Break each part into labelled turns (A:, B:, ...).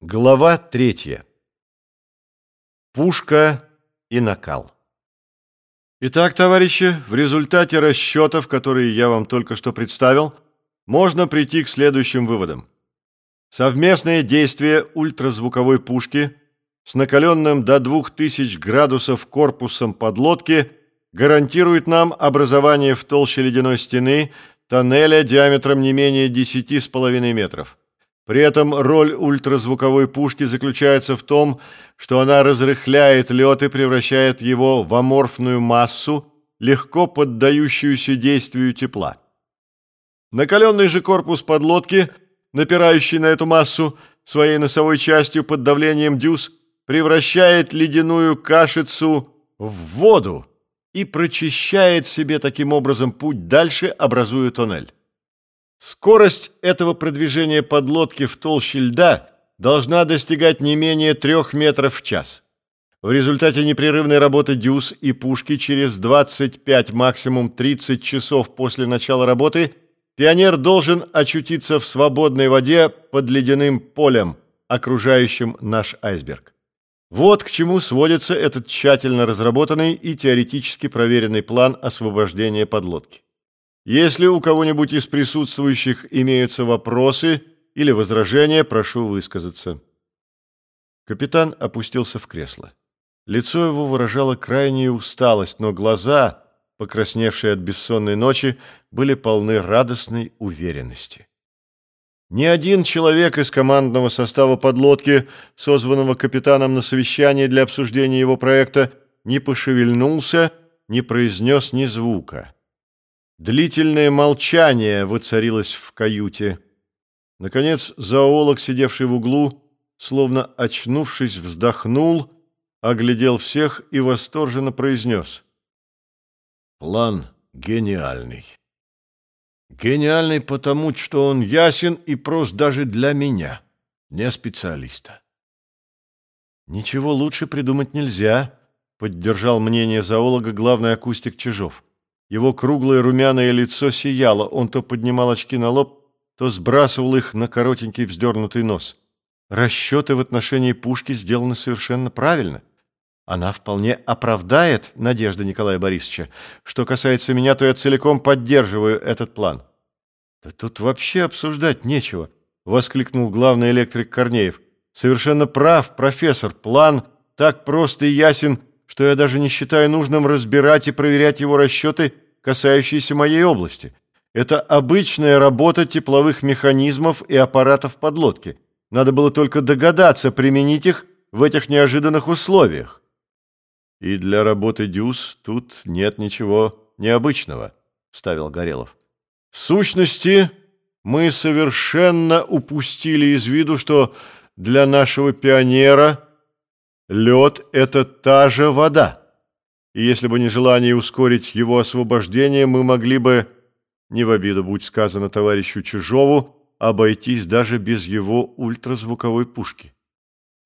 A: Глава третья. Пушка и накал. Итак, товарищи, в результате расчетов, которые я вам только что представил, можно прийти к следующим выводам. Совместное действие ультразвуковой пушки с накаленным до 2000 градусов корпусом подлодки гарантирует нам образование в толще ледяной стены тоннеля диаметром не менее 10,5 метров. При этом роль ультразвуковой пушки заключается в том, что она разрыхляет лед и превращает его в аморфную массу, легко поддающуюся действию тепла. Накаленный же корпус подлодки, напирающий на эту массу своей носовой частью под давлением дюз, превращает ледяную кашицу в воду и прочищает себе таким образом путь дальше, образуя тоннель. Скорость этого продвижения подлодки в толще льда должна достигать не менее трех метров в час. В результате непрерывной работы дюз и пушки через 25, максимум 30 часов после начала работы пионер должен очутиться в свободной воде под ледяным полем, окружающим наш айсберг. Вот к чему сводится этот тщательно разработанный и теоретически проверенный план освобождения подлодки. Если у кого-нибудь из присутствующих имеются вопросы или возражения, прошу высказаться. Капитан опустился в кресло. Лицо его выражало крайнюю усталость, но глаза, покрасневшие от бессонной ночи, были полны радостной уверенности. Ни один человек из командного состава подлодки, созванного капитаном на совещание для обсуждения его проекта, не пошевельнулся, не произнес ни звука. Длительное молчание воцарилось в каюте. Наконец зоолог, сидевший в углу, словно очнувшись, вздохнул, оглядел всех и восторженно произнес. «План гениальный. Гениальный потому, что он ясен и прост даже для меня, не специалиста». «Ничего лучше придумать нельзя», — поддержал мнение зоолога главный акустик Чижов. Его круглое румяное лицо сияло, он то поднимал очки на лоб, то сбрасывал их на коротенький вздернутый нос. Расчеты в отношении пушки сделаны совершенно правильно. Она вполне оправдает надежды Николая Борисовича. Что касается меня, то я целиком поддерживаю этот план. Да тут вообще обсуждать нечего, воскликнул главный электрик Корнеев. Совершенно прав, профессор. План так прост и ясен, что я даже не считаю нужным разбирать и проверять его расчеты, касающиеся моей области. Это обычная работа тепловых механизмов и аппаратов подлодки. Надо было только догадаться применить их в этих неожиданных условиях. И для работы дюз тут нет ничего необычного, вставил Горелов. В сущности, мы совершенно упустили из виду, что для нашего пионера – Лед – это та же вода. И если бы не желание ускорить его освобождение, мы могли бы, не в обиду будь сказано товарищу Чижову, обойтись даже без его ультразвуковой пушки.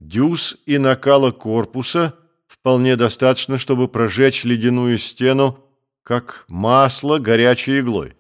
A: Дюз и накала корпуса вполне достаточно, чтобы прожечь ледяную стену, как масло горячей иглой.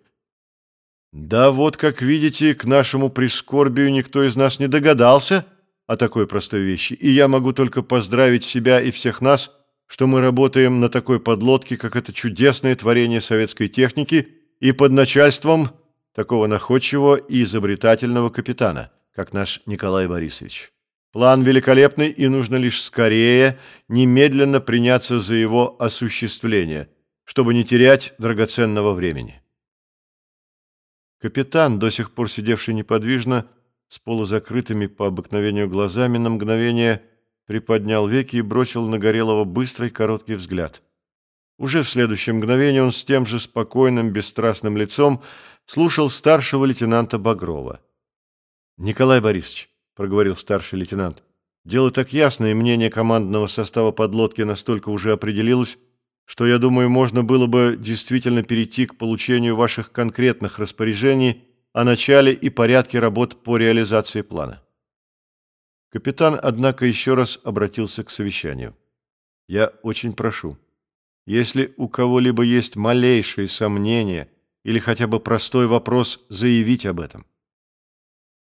A: Да вот, как видите, к нашему прискорбию никто из нас не догадался – о такой простой вещи, и я могу только поздравить себя и всех нас, что мы работаем на такой подлодке, как это чудесное творение советской техники, и под начальством такого находчивого и изобретательного капитана, как наш Николай Борисович. План великолепный, и нужно лишь скорее, немедленно приняться за его осуществление, чтобы не терять драгоценного времени. Капитан, до сих пор сидевший неподвижно, с полузакрытыми по обыкновению глазами на мгновение приподнял веки и бросил на Горелого быстрый короткий взгляд. Уже в следующее мгновение он с тем же спокойным, бесстрастным лицом слушал старшего лейтенанта Багрова. «Николай Борисович», — проговорил старший лейтенант, — «дело так ясно, и мнение командного состава подлодки настолько уже определилось, что, я думаю, можно было бы действительно перейти к получению ваших конкретных распоряжений о начале и порядке работ по реализации плана. Капитан, однако, еще раз обратился к совещанию. «Я очень прошу, если у кого-либо есть малейшие сомнения или хотя бы простой вопрос, заявить об этом.